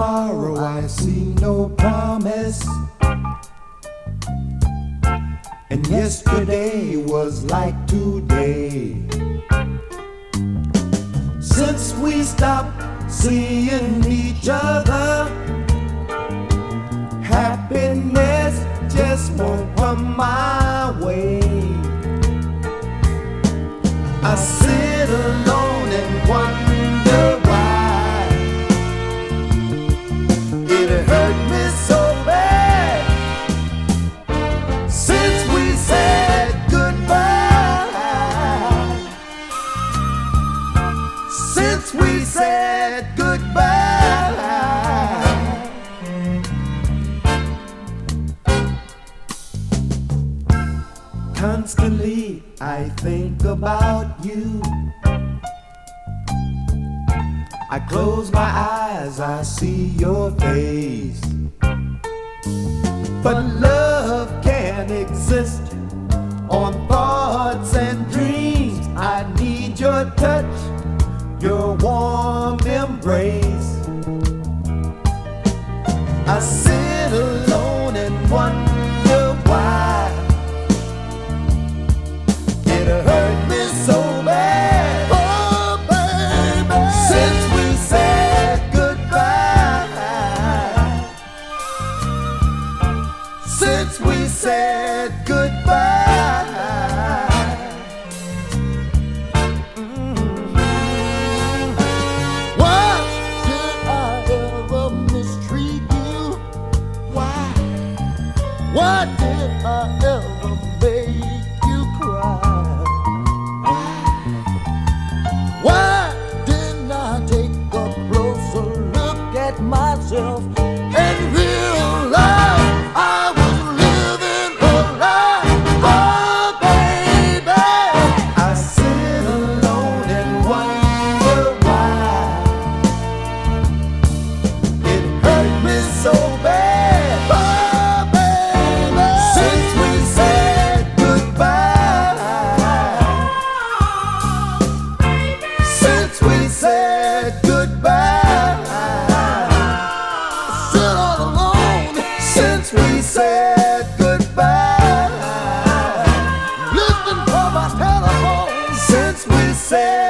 tomorrow, I see no promise. And yesterday was like today. Since we stopped seeing each other. Constantly I think about you. I close my eyes, I see your face. But love can't exist on thoughts and dreams. I need your touch, your warm embrace. I sit alone we said goodbye. Why did I ever mistreat you? Why? Why did I ever make you cry? Why didn't I take a closer look at myself Since we said goodbye. My telephone. Since we said